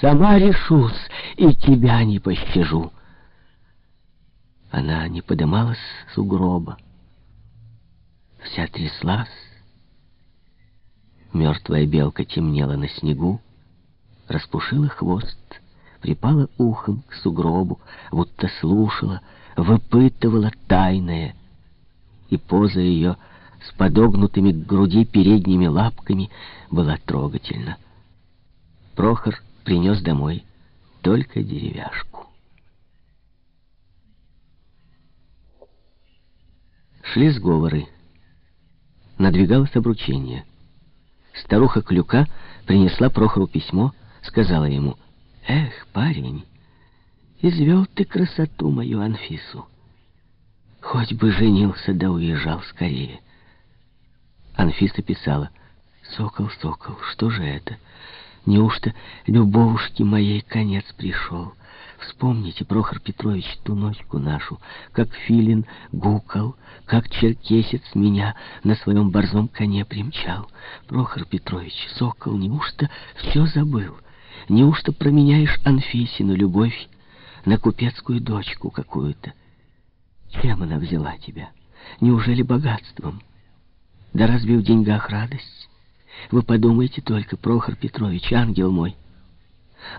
сама решусь и тебя не пощажу. Она не подымалась с угроба. Вся тряслась. Мертвая белка темнела на снегу, распушила хвост, припала ухом к сугробу, будто слушала, выпытывала тайное, и поза ее с подогнутыми к груди передними лапками была трогательна. Прохор принес домой только деревяшку. Шли сговоры. Надвигалось обручение. Старуха Клюка принесла Прохору письмо, сказала ему, «Эх, парень, извел ты красоту мою Анфису. Хоть бы женился да уезжал скорее». Анфиса писала, «Сокол, сокол, что же это? Неужто любовушки моей конец пришел?» Вспомните, Прохор Петрович, ту ночку нашу, как филин гукал, как черкесец меня на своем борзом коне примчал. Прохор Петрович, сокол, неужто все забыл? Неужто променяешь Анфисину любовь на купецкую дочку какую-то? Чем она взяла тебя? Неужели богатством? Да разве в деньгах радость? Вы подумайте только, Прохор Петрович, ангел мой,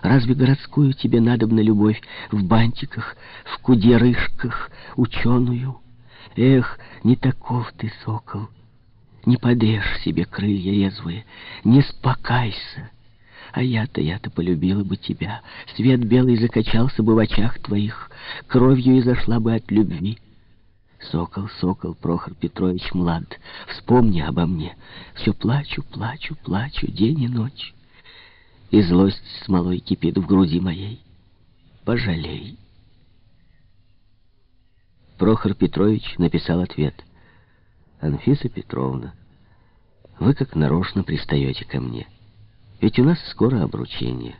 Разве городскую тебе надобна любовь в бантиках, в кудерышках, ученую? Эх, не таков ты, сокол, не подрежь себе крылья резвые, не спокайся. А я-то, я-то полюбила бы тебя. Свет белый закачался бы в очах твоих, кровью изошла бы от любви. Сокол, сокол, Прохор Петрович млад, вспомни обо мне. Все плачу, плачу, плачу, день и ночь и злость смолой кипит в груди моей. Пожалей. Прохор Петрович написал ответ. «Анфиса Петровна, вы как нарочно пристаете ко мне. Ведь у нас скоро обручение.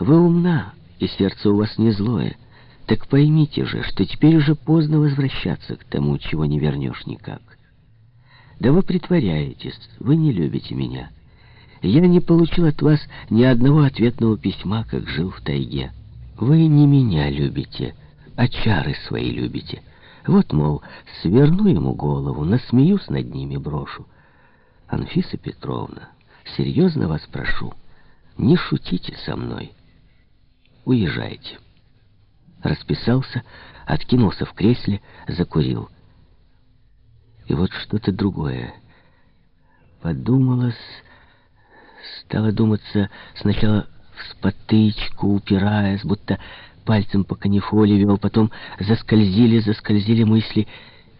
Вы умна, и сердце у вас не злое. Так поймите же, что теперь уже поздно возвращаться к тому, чего не вернешь никак. Да вы притворяетесь, вы не любите меня». Я не получил от вас ни одного ответного письма, как жил в тайге. Вы не меня любите, а чары свои любите. Вот, мол, сверну ему голову, насмеюсь над ними, брошу. Анфиса Петровна, серьезно вас прошу, не шутите со мной. Уезжайте. Расписался, откинулся в кресле, закурил. И вот что-то другое. Подумалось... Стало думаться сначала в спотычку, упираясь, будто пальцем по канифоле вел, потом заскользили, заскользили мысли,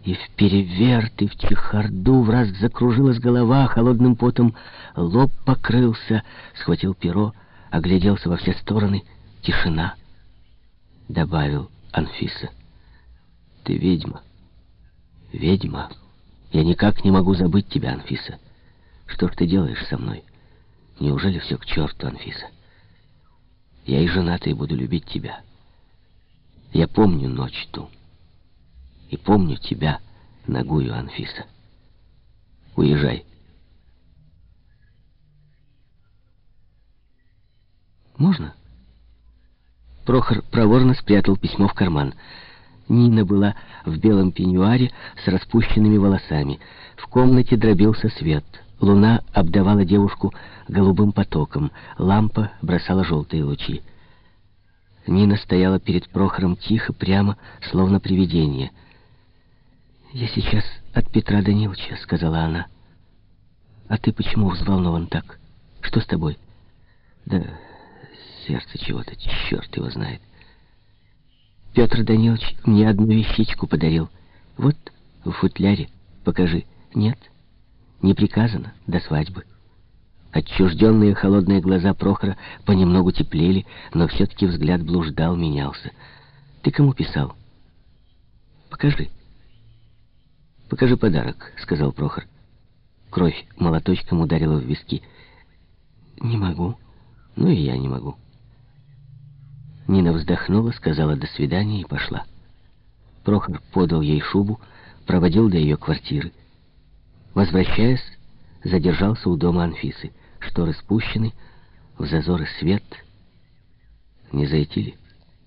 и в переверт, и в чехарду в раз закружилась голова, холодным потом лоб покрылся, схватил перо, огляделся во все стороны, тишина. Добавил Анфиса. Ты ведьма, ведьма. Я никак не могу забыть тебя, Анфиса. Что ж ты делаешь со мной? Неужели все к черту, Анфиса? Я и женатый буду любить тебя. Я помню ночь ту. И помню тебя, ногую, Анфиса. Уезжай. Можно? Прохор проворно спрятал письмо в карман. Нина была в белом пеньюаре с распущенными волосами. В комнате дробился свет — Луна обдавала девушку голубым потоком, лампа бросала желтые лучи. Нина стояла перед Прохором тихо, прямо, словно привидение. «Я сейчас от Петра Даниловича», — сказала она. «А ты почему взволнован так? Что с тобой?» «Да сердце чего-то, черт его знает». Петр Данилович мне одну вещичку подарил. Вот, в футляре. Покажи. Нет?» Не приказано до свадьбы. Отчужденные холодные глаза Прохора понемногу теплели, но все-таки взгляд блуждал, менялся. «Ты кому писал?» «Покажи». «Покажи подарок», — сказал Прохор. Кровь молоточком ударила в виски. «Не могу. Ну и я не могу». Нина вздохнула, сказала «до свидания» и пошла. Прохор подал ей шубу, проводил до ее квартиры. Возвращаясь, задержался у дома Анфисы. Шторы спущены, в зазоры свет, Не зайти ли?